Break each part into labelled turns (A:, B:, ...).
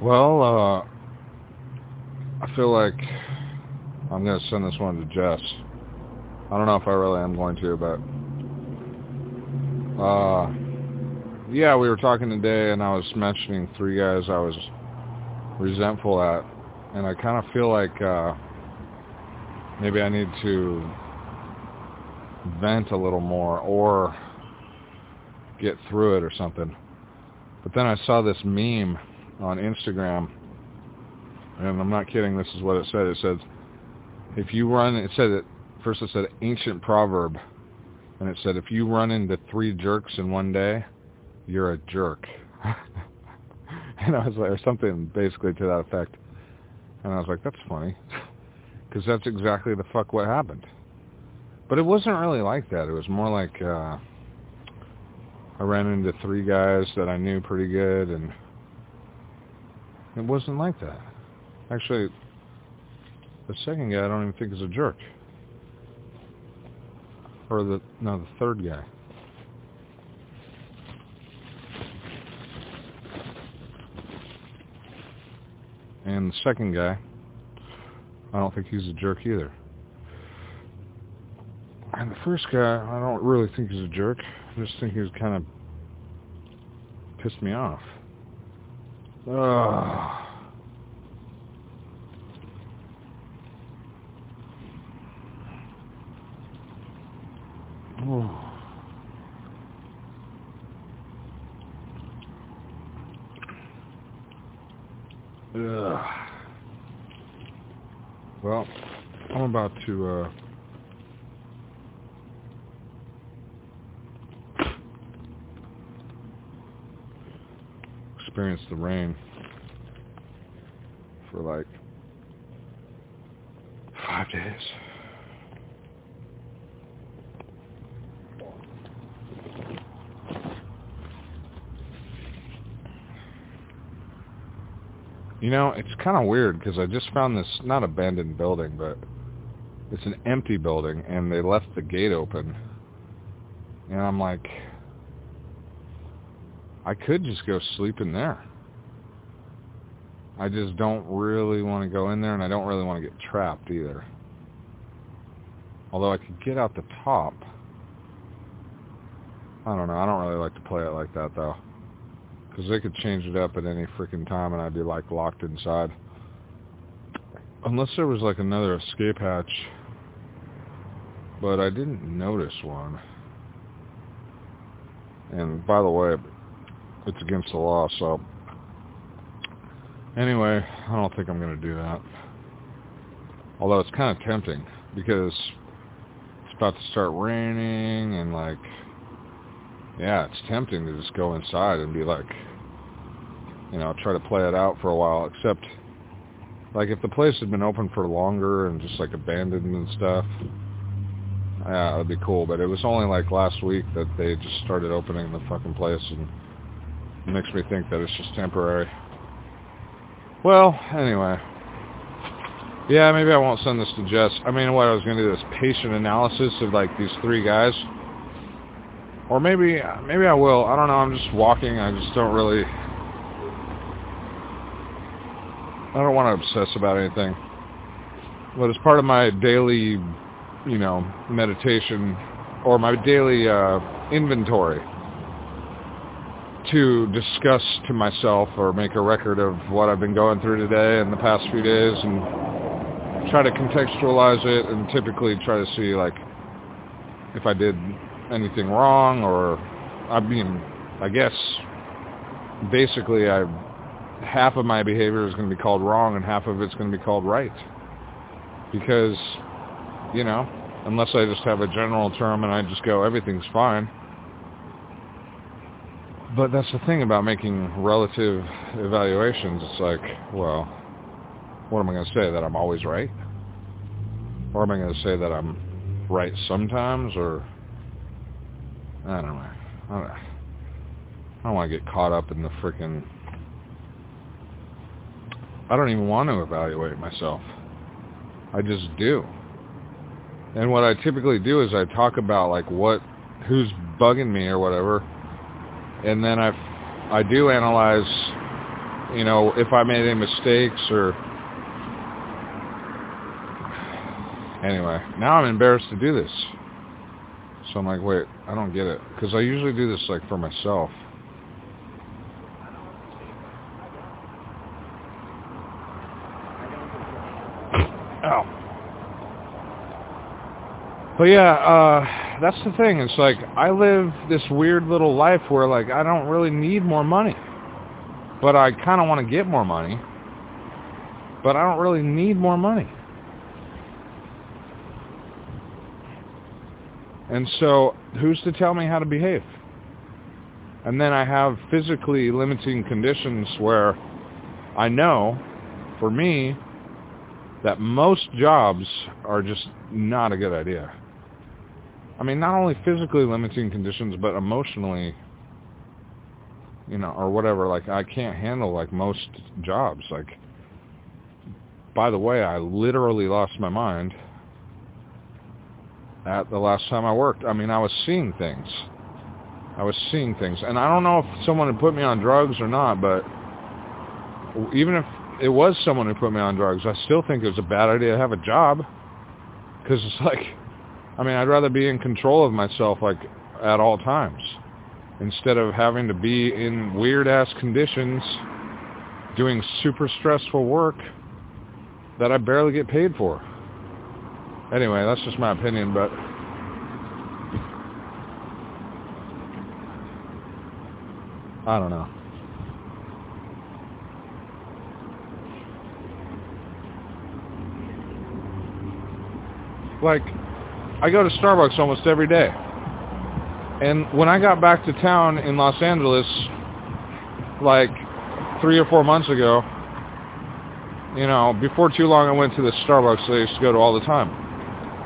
A: Well, uh, I feel like I'm going to send this one to Jess. I don't know if I really am going to, but uh, yeah, we were talking today, and I was mentioning three guys I was resentful at, and I kind of feel like uh, maybe I need to vent a little more or get through it or something. But then I saw this meme on Instagram, and I'm not kidding. This is what it said. It says, "If you run," it said it first. It said ancient proverb, and it said, "If you run into three jerks in one day, you're a jerk." and I was like, or something basically to that effect. And I was like, that's funny, because that's exactly the fuck what happened. But it wasn't really like that. It was more like uh, I ran into three guys that I knew pretty good, and it wasn't like that. Actually, the second guy I don't even think is a jerk. Or the no, the third guy. And the second guy, I don't think he's a jerk either. And the first guy, I don't really think he's a jerk. I just think he's kind of pissed me off. Ugh. Well, I'm about to uh, experience the rain for like five days. You know, it's kind of weird because I just found this not abandoned building, but it's an empty building, and they left the gate open. And I'm like, I could just go sleep in there. I just don't really want to go in there, and I don't really want to get trapped either. Although I could get out the top. I don't know. I don't really like to play it like that, though. Because they could change it up at any freaking time and I'd be like locked inside. Unless there was like another escape hatch. But I didn't notice one. And by the way, it's against the law, so... Anyway, I don't think I'm going to do that. Although it's kind of tempting because it's about to start raining and like yeah, it's tempting to just go inside and be like, you know, try to play it out for a while. Except, like, if the place had been open for longer and just like abandoned and stuff, yeah, it'd be cool. But it was only like last week that they just started opening the fucking place, and makes me think that it's just temporary. Well, anyway. Yeah, maybe I won't send this to Jess. I mean, what I was going to do this patient analysis of like these three guys. Or maybe, maybe I will. I don't know. I'm just walking. I just don't really I don't want to obsess about anything. But as part of my daily, you know, meditation or my daily uh, inventory to discuss to myself or make a record of what I've been going through today and the past few days and try to contextualize it and typically try to see like if I did anything wrong or I mean I guess basically I half of my behavior is going to be called wrong and half of it's going to be called right. Because, you know, unless I just have a general term and I just go, everything's fine. But that's the thing about making relative evaluations. It's like, well, what am I going to say? That I'm always right? Or am I going to say that I'm right sometimes? Or, I don't know. I don't, I don't want to get caught up in the freaking I don't even want to evaluate myself. I just do. And what I typically do is I talk about like what, who's bugging me or whatever, and then I, I do analyze you know, if I made any mistakes or anyway, now I'm embarrassed to do this. So I'm like, wait, I don't get it. Because I usually do this like for myself. Ow. But yeah, uh, that's the thing. It's like I live this weird little life where like I don't really need more money. But I kind of want to get more money. But I don't really need more money. And so who's to tell me how to behave? And then I have physically limiting conditions where I know, for me, that most jobs are just not a good idea. I mean, not only physically limiting conditions, but emotionally, you know, or whatever. Like, I can't handle, like, most jobs. Like, by the way, I literally lost my mind at the last time I worked. I mean, I was seeing things. I was seeing things. And I don't know if someone had put me on drugs or not, but even if it was someone who put me on drugs, I still think it was a bad idea to have a job. Because it's like, I mean, I'd rather be in control of myself, like, at all times. Instead of having to be in weird-ass conditions, doing super stressful work that I barely get paid for. Anyway, that's just my opinion, but I don't know. Like, I go to Starbucks almost every day. And when I got back to town in Los Angeles, like three or four months ago, you know, before too long I went to the Starbucks I used to go to all the time.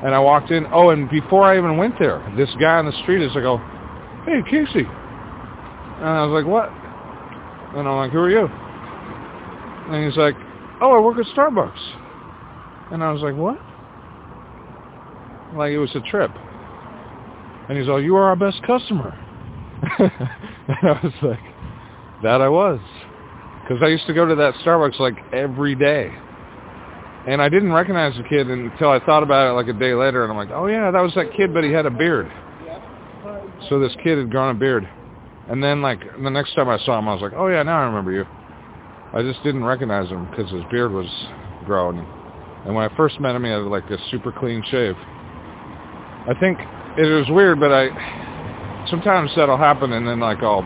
A: And I walked in. Oh, and before I even went there, this guy on the street is like, "Oh, hey, Casey." And I was like, "What?" And I'm like, "Who are you?" And he's like, "Oh, I work at Starbucks." And I was like, "What?" Like it was a trip. And he's like, "You are our best customer." and I was like, "That I was," because I used to go to that Starbucks like every day. And I didn't recognize the kid until I thought about it like a day later, and I'm like, oh yeah, that was that kid, but he had a beard. So this kid had grown a beard. And then like the next time I saw him, I was like, oh yeah, now I remember you. I just didn't recognize him because his beard was grown. And when I first met him, he had like a super clean shave. I think it was weird, but I sometimes that'll happen, and then like I'll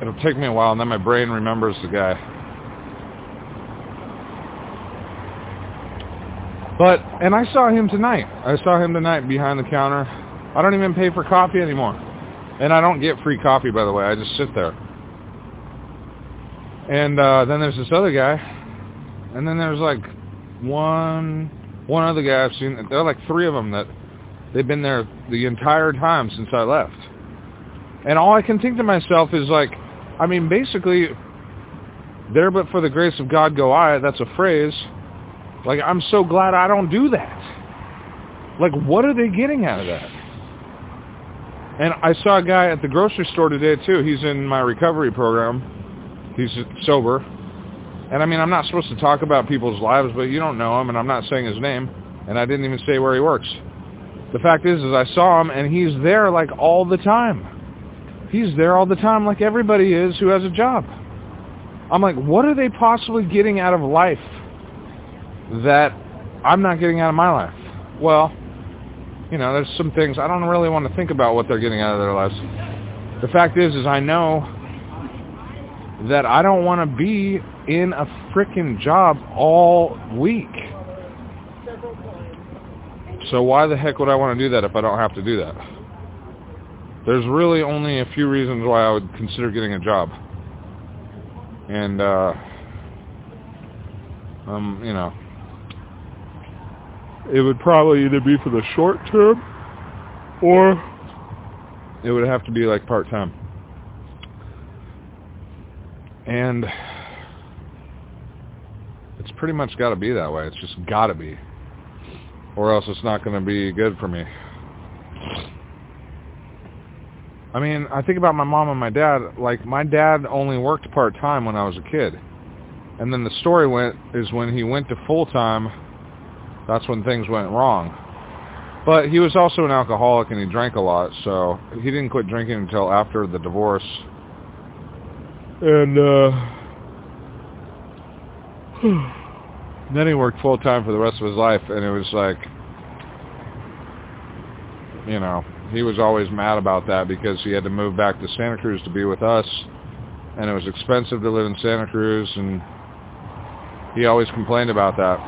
A: it'll take me a while, and then my brain remembers the guy. But, and I saw him tonight. I saw him tonight behind the counter. I don't even pay for coffee anymore. And I don't get free coffee, by the way. I just sit there. And uh, then there's this other guy. And then there's like one one other guy I've seen. There are like three of them that they've been there the entire time since I left. And all I can think to myself is like, I mean, basically, there but for the grace of God go I. That's a phrase. Like, I'm so glad I don't do that. Like, what are they getting out of that? And I saw a guy at the grocery store today, too. He's in my recovery program. He's sober. And I mean, I'm not supposed to talk about people's lives, but you don't know him, and I'm not saying his name. And I didn't even say where he works. The fact is, is I saw him, and he's there like all the time. He's there all the time like everybody is who has a job. I'm like, what are they possibly getting out of life that I'm not getting out of my life. Well, you know, there's some things I don't really want to think about what they're getting out of their lives. The fact is, is I know that I don't want to be in a freaking job all week. So why the heck would I want to do that if I don't have to do that? There's really only a few reasons why I would consider getting a job. And, uh, um, you know, it would probably either be for the short term or it would have to be like part-time. And it's pretty much got to be that way. It's just got to be. Or else it's not going to be good for me. I mean, I think about my mom and my dad. Like, my dad only worked part-time when I was a kid. And then the story went, is when he went to full-time, that's when things went wrong. But he was also an alcoholic and he drank a lot, so he didn't quit drinking until after the divorce. And, uh... then he worked full-time for the rest of his life, and it was like, you know, he was always mad about that because he had to move back to Santa Cruz to be with us, and it was expensive to live in Santa Cruz, and he always complained about that.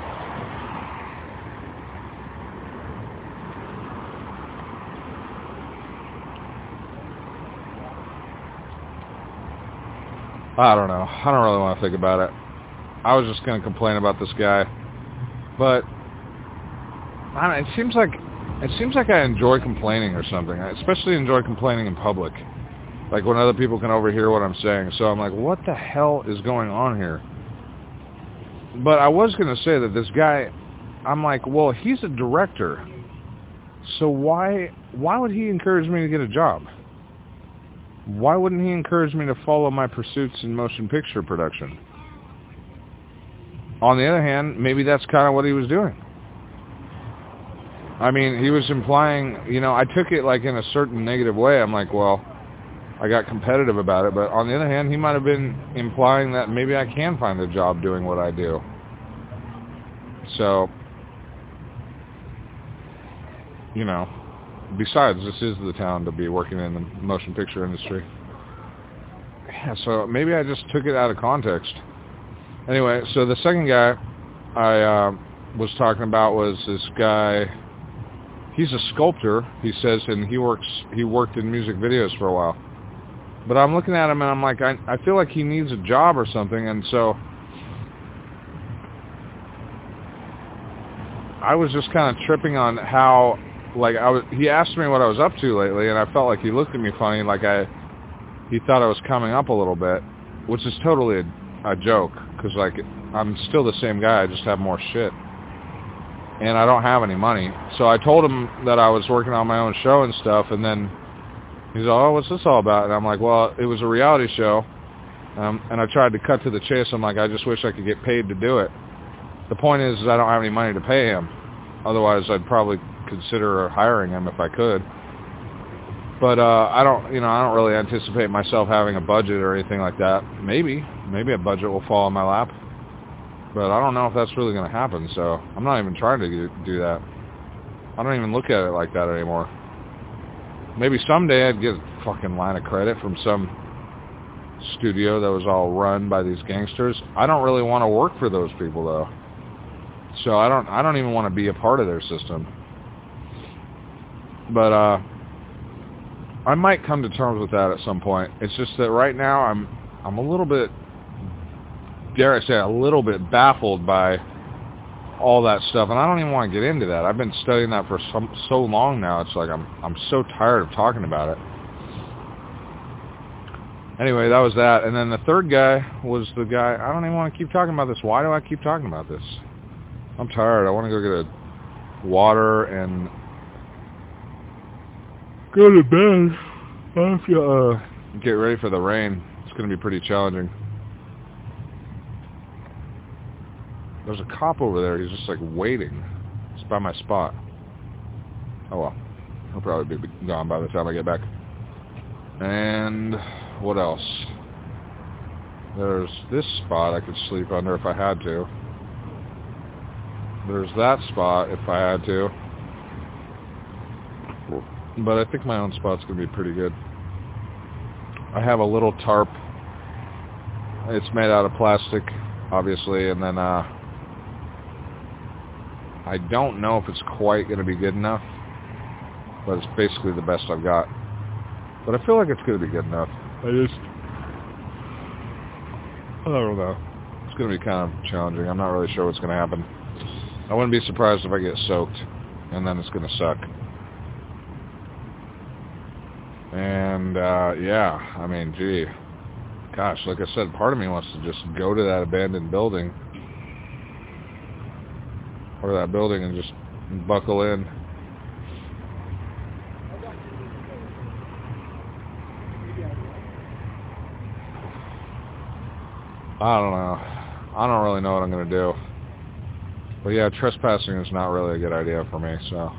A: I don't know. I don't really want to think about it. I was just going to complain about this guy. But I don't, it seems like it seems like I enjoy complaining or something. I especially enjoy complaining in public. Like when other people can overhear what I'm saying. So I'm like, what the hell is going on here? But I was going to say that this guy, I'm like, well, he's a director. So why why would he encourage me to get a job? Why wouldn't he encourage me to follow my pursuits in motion picture production? On the other hand, maybe that's kind of what he was doing. I mean, he was implying, you know, I took it like in a certain negative way. I'm like, well, I got competitive about it. But on the other hand, he might have been implying that maybe I can find a job doing what I do. So, you know, besides, this is the town to be working in the motion picture industry. Yeah, so maybe I just took it out of context. Anyway, so the second guy I uh, was talking about was this guy he's a sculptor, he says, and he works he worked in music videos for a while. But I'm looking at him and I'm like, I I feel like he needs a job or something, and so I was just kind of tripping on how like I was. He asked me what I was up to lately, and I felt like he looked at me funny, like I he thought I was coming up a little bit, which is totally a, a joke because like I'm still the same guy, I just have more shit and I don't have any money. So I told him that I was working on my own show and stuff, and then he's like, oh, what's this all about? And I'm like, well, it was a reality show, um, and I tried to cut to the chase. I'm like, I just wish I could get paid to do it. The point is, is I don't have any money to pay him. Otherwise, I'd probably consider hiring him if I could. But uh, I don't, you know, I don't really anticipate myself having a budget or anything like that. Maybe, maybe a budget will fall in my lap. But I don't know if that's really going to happen, so I'm not even trying to do that. I don't even look at it like that anymore. Maybe someday I'd get a fucking line of credit from some studio that was all run by these gangsters. I don't really want to work for those people though. So I don't I don't even want to be a part of their system. But uh I might come to terms with that at some point. It's just that right now I'm I'm a little bit dare I say, a little bit baffled by all that stuff, and I don't even want to get into that. I've been studying that for some, so long now. It's like I'm I'm so tired of talking about it. Anyway, that was that, and then the third guy was the guy. I don't even want to keep talking about this. Why do I keep talking about this? I'm tired. I want to go get a water and go to bed. I have to uh, get ready for the rain. It's going to be pretty challenging. There's a cop over there. He's just like waiting. It's by my spot. Oh well. He'll probably be gone by the time I get back. And what else? There's this spot I could sleep under if I had to. There's that spot if I had to. But I think my own spot's going to be pretty good. I have a little tarp. It's made out of plastic, obviously, and then uh, I don't know if it's quite going to be good enough, but it's basically the best I've got. But I feel like it's going to be good enough. I just, I don't know. It's going to be kind of challenging. I'm not really sure what's going to happen. I wouldn't be surprised if I get soaked, and then it's going to suck. And, uh, yeah, I mean, gee, gosh, like I said, part of me wants to just go to that abandoned building over that building and just buckle in. I don't know. I don't really know what I'm going to do. But yeah, trespassing is not really a good idea for me, so.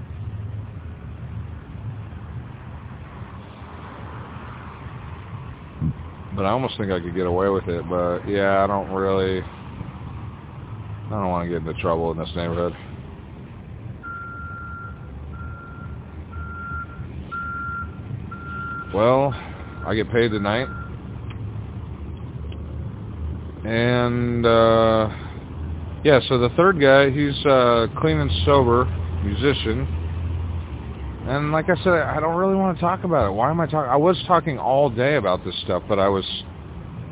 A: But I almost think I could get away with it, but yeah, I don't really... I don't want to get into trouble in this neighborhood. Well, I get paid tonight. And, uh, yeah, so the third guy, he's uh, clean and sober, musician. And like I said, I don't really want to talk about it. Why am I talking? I was talking all day about this stuff, but I was,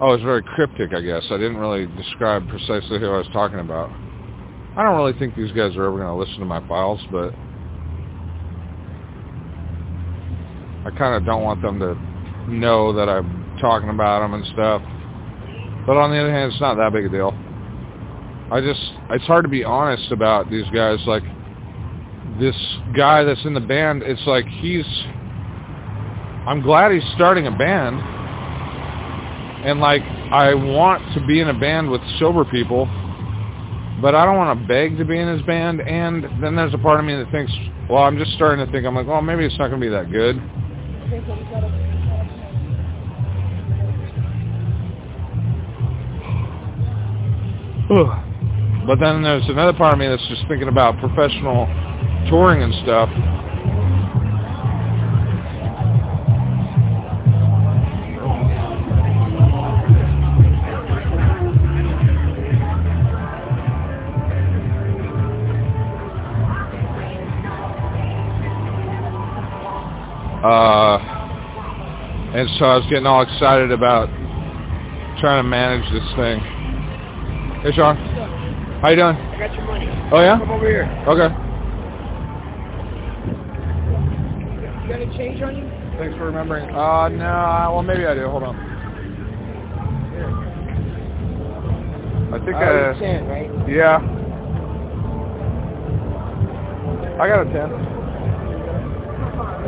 A: Oh, I was very cryptic, I guess. I didn't really describe precisely who I was talking about. I don't really think these guys are ever going to listen to my files, but I kind of don't want them to know that I'm talking about them and stuff. But on the other hand, it's not that big a deal. I just, it's hard to be honest about these guys. Like, this guy that's in the band, it's like he's, I'm glad he's starting a band. And like, I want to be in a band with sober people, but I don't want to beg to be in his band. And then there's a part of me that thinks, well, I'm just starting to think, I'm like, well, maybe it's not going to be that good. But then there's another part of me that's just thinking about professional touring and stuff. Uh, and so I was getting all excited about trying to manage this thing. Hey, Sean. How you doing?
B: I got your money.
A: Oh yeah?
B: Come over here.
A: Okay.
B: You got any change on you?
A: Thanks for remembering. Uh, no. Well, maybe I do. Hold on. I think
B: I
A: I.
B: uh, ten, right?
A: Yeah. I got a ten.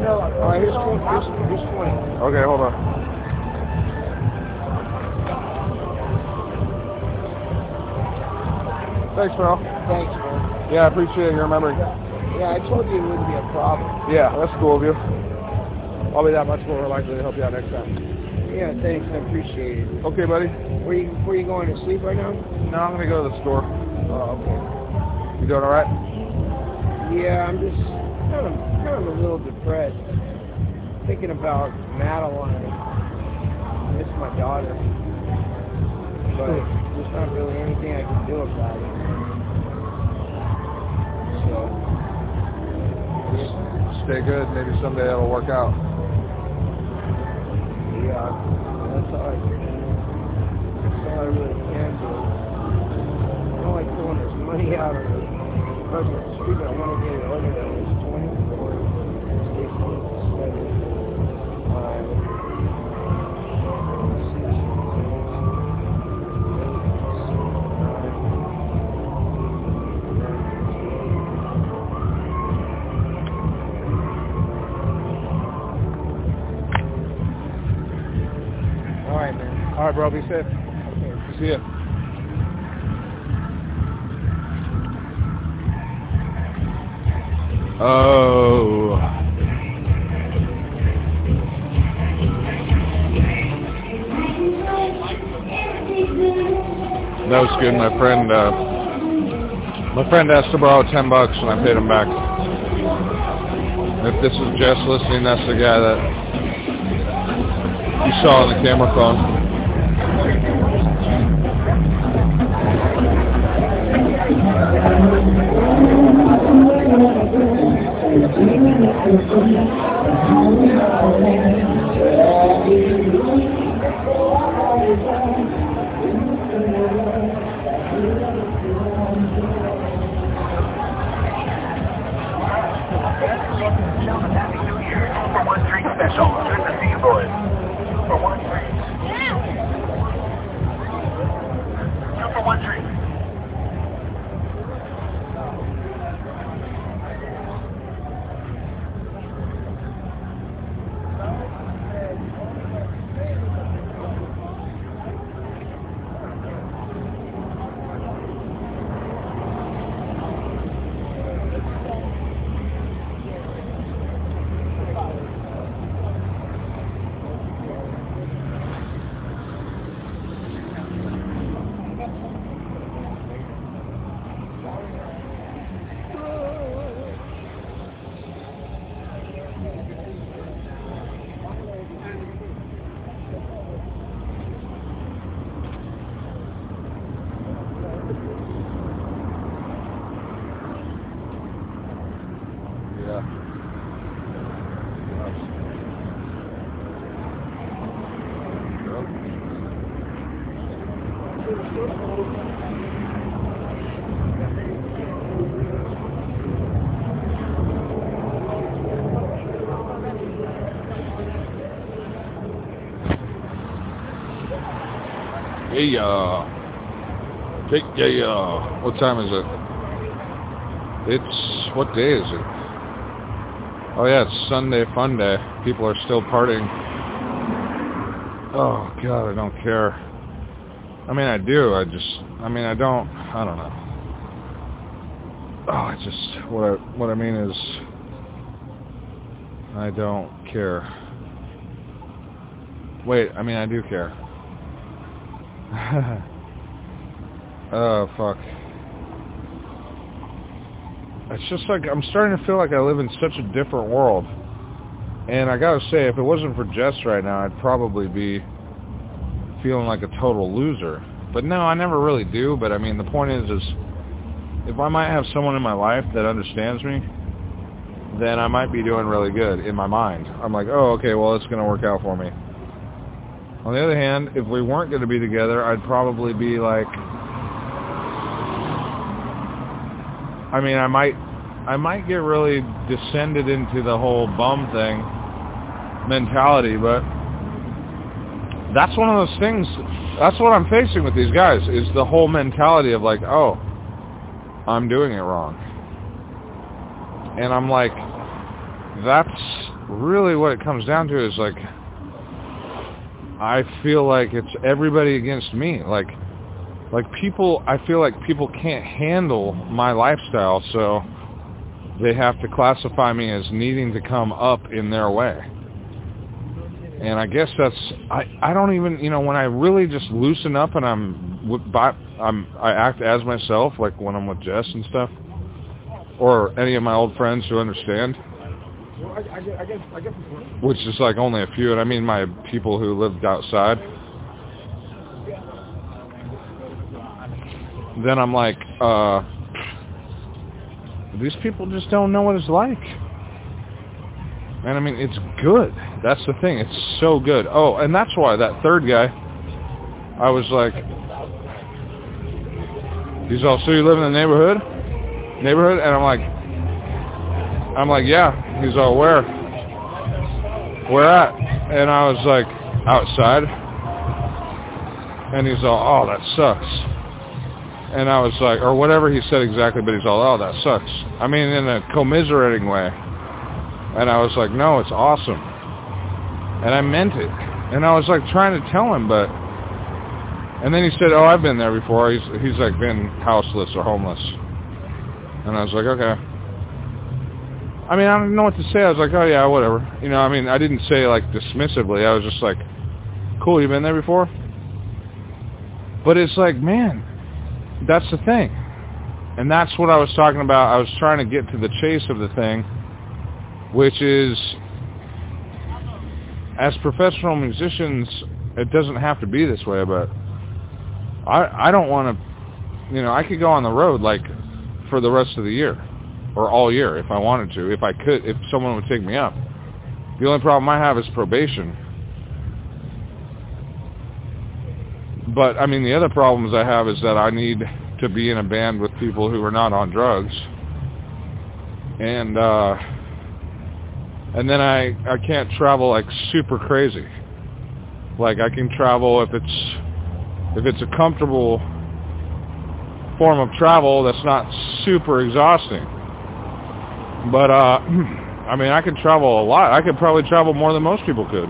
B: No. All right. Here's. Here's, here's twenty.
A: Okay, hold on. Thanks, Merle.
B: Thanks, man.
A: Yeah, I appreciate you remembering.
B: Yeah, I told you it wouldn't be a problem.
A: Yeah, that's cool of you. I'll be that much more likely to help you out next time.
B: Yeah, thanks. I appreciate it.
A: Okay, buddy.
B: Where you Where you going to sleep right now?
A: No, I'm gonna go to the store.
B: Oh, okay.
A: You doing all right?
B: Yeah, I'm just kind of kind of a little depressed. Thinking about Madeline. I miss my daughter. But hmm. there's not really anything I can do about it. So,
A: Just stay good. Maybe someday it'll work out.
B: yeah, that's all I can That's all I really can do. I don't like throwing this money out on the person on the street, but I right,
A: bro. Be safe.
B: Okay.
A: See ya. Oh. That was good. My friend, uh, my friend asked to borrow ten bucks, and I paid him back. If this is Jess listening, that's the guy that you saw on the camera phone.
C: Special. Good to see you boys. For one drink. Two for one drink.
A: Hey, uh, hey, uh, what time is it? It's, what day is it? Oh yeah, it's Sunday fun day. People are still partying. Oh god, I don't care. I mean, I do. I just, I mean, I don't, I don't know. Oh, I just, what I, what I mean is, I don't care. Wait, I mean, I do care. oh, fuck. It's just like, I'm starting to feel like I live in such a different world. And I gotta say, if it wasn't for Jess right now, I'd probably be feeling like a total loser. But no, I never really do. But I mean, the point is, is if I might have someone in my life that understands me, then I might be doing really good in my mind. I'm like, oh, okay, well, it's to work out for me. On the other hand, if we weren't going to be together, I'd probably be like, I mean, I might, I might get really descended into the whole bum thing mentality, but that's one of those things, that's what I'm facing with these guys, is the whole mentality of like, oh, I'm doing it wrong. And I'm like, that's really what it comes down to is like, I feel like it's everybody against me. Like, like people, I feel like people can't handle my lifestyle, so they have to classify me as needing to come up in their way. And I guess that's I I don't even you know when I really just loosen up and I'm by, I'm I act as myself like when I'm with Jess and stuff, or any of my old friends who understand Which is like only a few, and I mean my people who lived outside. Then I'm like, uh, these people just don't know what it's like. And I mean, it's good. That's the thing. It's so good. Oh, and that's why that third guy, I was like, he's all, so you live in the neighborhood? Neighborhood? And I'm like, I'm like, yeah. He's all, where? Where at? And I was like, outside. And he's all, oh, that sucks. And I was like, or whatever he said exactly, but he's all, oh, that sucks. I mean, in a commiserating way. And I was like, no, it's awesome. And I meant it. And I was like trying to tell him, but... And then he said, oh, I've been there before. He's, he's like been houseless or homeless. And I was like, okay. I mean, I don't know what to say. I was like, oh, yeah, whatever. You know, I mean, I didn't say, like, dismissively. I was just like, cool, you been there before? But it's like, man, that's the thing. And that's what I was talking about. I was trying to get to the chase of the thing, which is, as professional musicians, it doesn't have to be this way, but I, I don't want to, you know, I could go on the road, like, for the rest of the year or all year if I wanted to, if I could, if someone would take me up. The only problem I have is probation. But I mean, the other problems I have is that I need to be in a band with people who are not on drugs, and uh, and then I I can't travel like super crazy. Like I can travel if it's if it's a comfortable form of travel that's not super exhausting. But uh I mean I can travel a lot. I could probably travel more than most people could.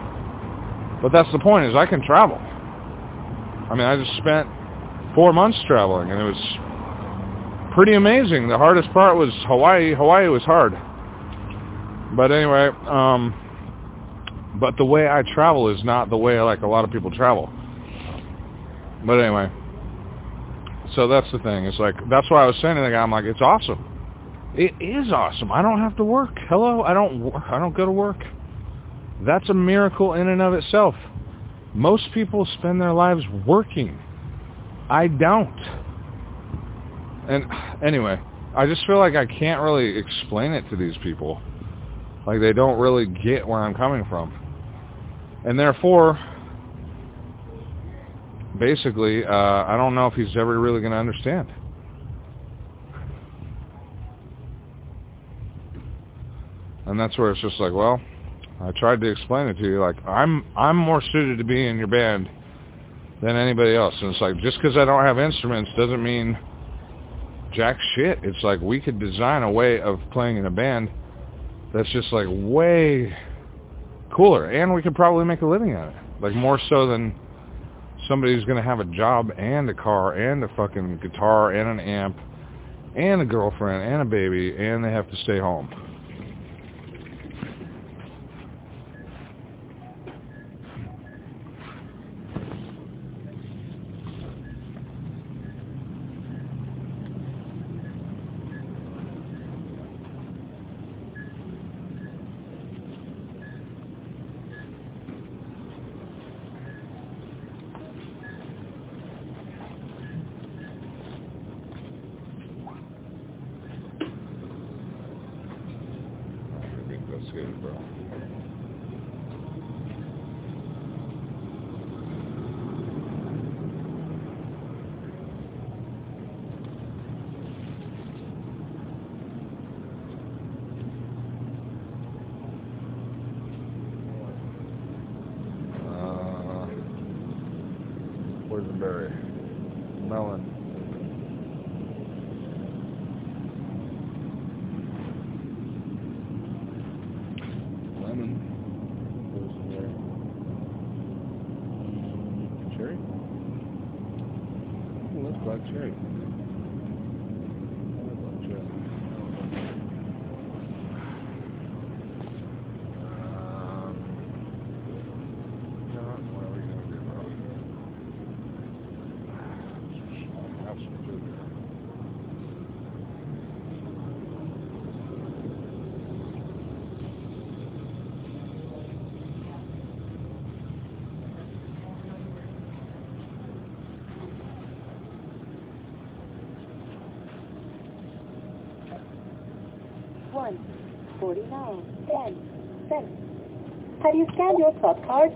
A: But that's the point is I can travel. I mean I just spent four months traveling and it was pretty amazing. The hardest part was Hawaii. Hawaii was hard. But anyway, um but the way I travel is not the way like a lot of people travel. But anyway, so that's the thing. It's like that's why I was saying to the guy, I'm like, it's awesome. It is awesome. I don't have to work. Hello, I don't. I don't go to work. That's a miracle in and of itself. Most people spend their lives working. I don't. And anyway, I just feel like I can't really explain it to these people. Like they don't really get where I'm coming from. And therefore, basically, uh, I don't know if he's ever really going to understand. And that's where it's just like, well, I tried to explain it to you. Like, I'm I'm more suited to be in your band than anybody else. And it's like, just because I don't have instruments doesn't mean jack shit. It's like we could design a way of playing in a band that's just like way cooler, and we could probably make a living at it. Like more so than somebody who's going to have a job and a car and a fucking guitar and an amp and a girlfriend and a baby and they have to stay home. 49, 10, 7. Have
D: you scanned your club card?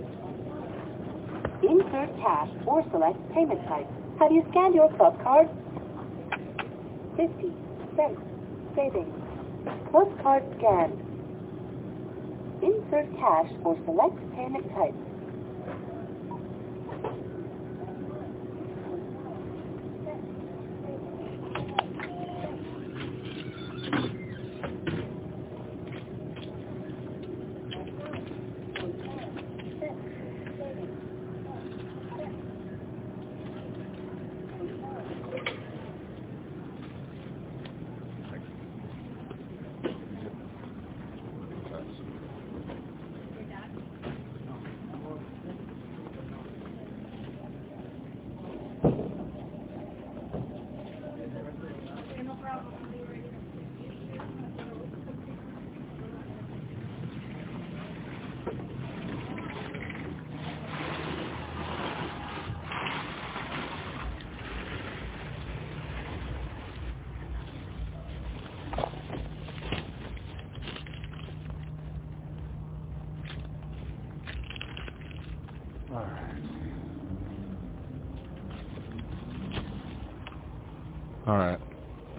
D: Insert cash or select payment type. Have you scanned your club card? 50 cents. Savings. Club card scanned. Insert cash or select payment type.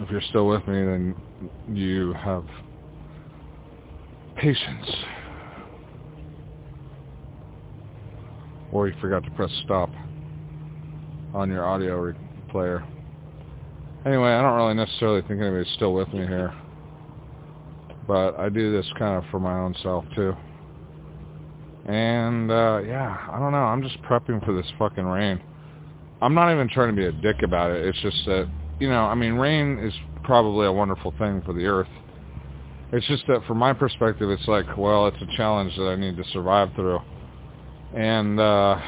A: If you're still with me, then you have patience. Or you forgot to press stop on your audio player. Anyway, I don't really necessarily think anybody's still with me here. But I do this kind of for my own self, too. And, uh, yeah, I don't know. I'm just prepping for this fucking rain. I'm not even trying to be a dick about it. It's just that, you know, I mean, rain is probably a wonderful thing for the earth. It's just that from my perspective, it's like, well, it's a challenge that I need to survive through. And, uh,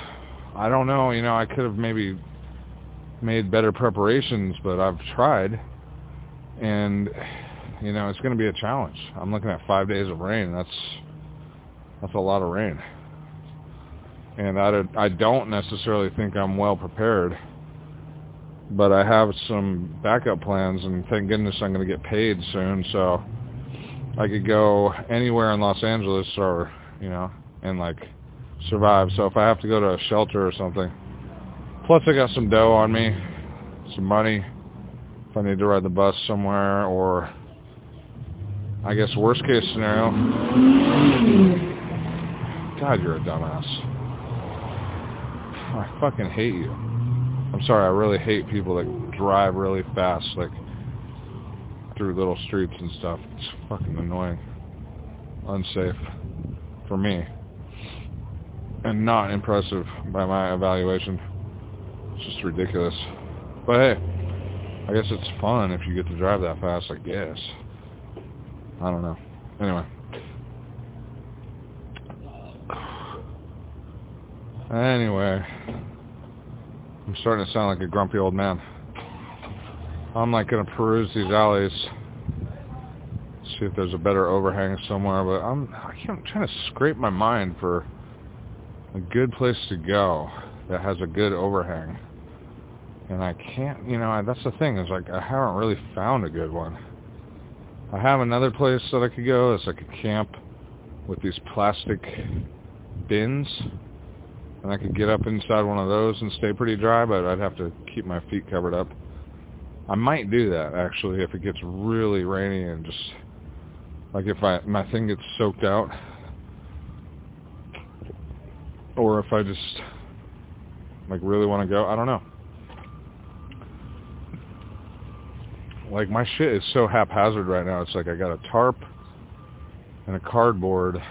A: I don't know, you know, I could have maybe made better preparations, but I've tried. And, you know, it's going to be a challenge. I'm looking at five days of rain. That's, that's a lot of rain. And I, I don't necessarily think I'm well prepared but I have some backup plans, and thank goodness I'm going to get paid soon, so I could go anywhere in Los Angeles or, you know, and like survive. So if I have to go to a shelter or something, Plus I got some dough on me, some money if I need to ride the bus somewhere or I guess worst case scenario. God, you're a dumbass. I fucking hate you. I'm sorry, I really hate people that drive really fast, like through little streets and stuff. It's fucking annoying. Unsafe for me. And not impressive by my evaluation. It's just ridiculous. But hey, I guess it's fun if you get to drive that fast, I guess. I don't know. Anyway. Anyway. I'm starting to sound like a grumpy old man. I'm like going to peruse these alleys, see if there's a better overhang somewhere, but I'm, I'm trying to scrape my mind for a good place to go that has a good overhang. And I can't, you know, that's the thing, is like I haven't really found a good one. I have another place that I could go. It's like a camp with these plastic bins. And I could get up inside one of those and stay pretty dry, but I'd have to keep my feet covered up. I might do that actually if it gets really rainy and just like if I my thing gets soaked out or if I just like really want to go. I don't know. Like my shit is so haphazard right now. It's like I got a tarp and a cardboard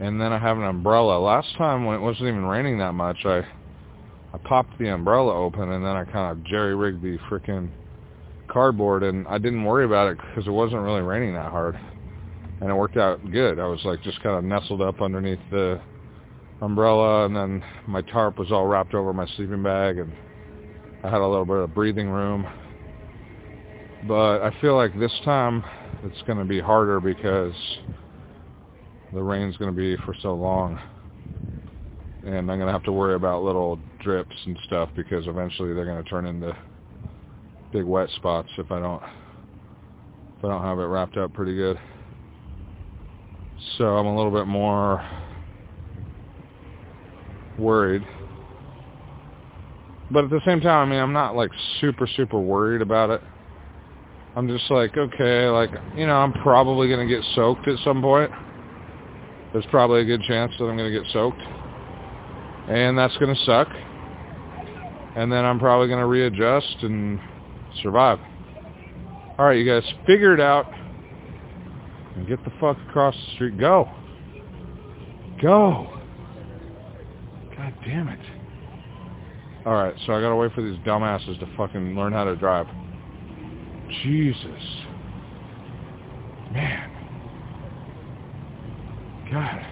A: and then I have an umbrella. Last time when it wasn't even raining that much, I I popped the umbrella open and then I kind of jerry-rigged the freaking cardboard and I didn't worry about it because it wasn't really raining that hard. And it worked out good. I was like just kind of nestled up underneath the umbrella and then my tarp was all wrapped over my sleeping bag and I had a little bit of breathing room. But I feel like this time it's going to be harder because the rain's going to be for so long and I'm going to have to worry about little drips and stuff because eventually they're going to turn into big wet spots if I don't if I don't have it wrapped up pretty good. So I'm a little bit more worried. But at the same time, I mean, I'm not like super super worried about it. I'm just like, okay, like, you know, I'm probably going to get soaked at some point. There's probably a good chance that I'm going to get soaked and that's going to suck. And then I'm probably going to readjust and survive. All right, you guys, figure it out and get the fuck across the street. Go. Go. God damn it. All right, so I got to wait for these dumbasses to fucking learn how to drive. Jesus. Man. God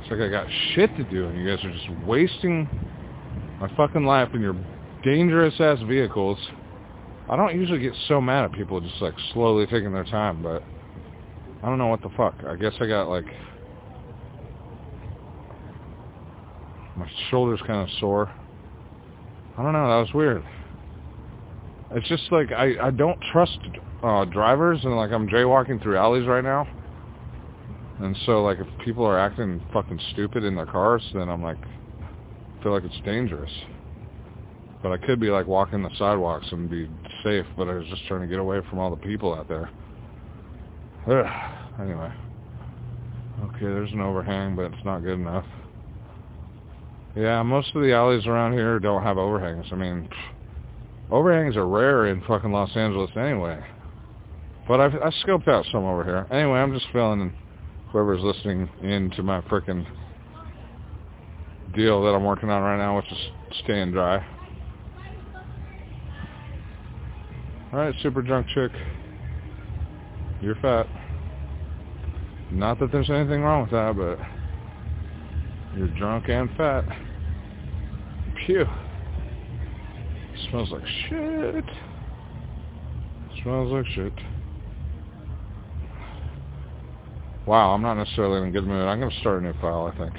A: It's like I got shit to do, and you guys are just wasting my fucking life in your dangerous ass vehicles. I don't usually get so mad at people just like slowly taking their time, but I don't know what the fuck. I guess I got like my shoulders kind of sore. I don't know. That was weird. It's just like I I don't trust uh drivers, and like I'm jaywalking through alleys right now. And so, like, if people are acting fucking stupid in their cars, then I'm like, feel like it's dangerous. But I could be like walking the sidewalks and be safe, but I was just trying to get away from all the people out there. Ugh. Anyway. Okay, there's an overhang, but it's not good enough. Yeah, most of the alleys around here don't have overhangs. I mean, overhangs are rare in fucking Los Angeles anyway. But I've, I scoped out some over here. Anyway, I'm just feeling whoever's listening in to my frickin' deal that I'm working on right now, which is staying dry. Alright, super drunk chick. You're fat. Not that there's anything wrong with that, but you're drunk and fat. Phew. Smells like shit. Smells like shit. Wow, I'm not necessarily in a good mood. I'm going to start a new file, I think.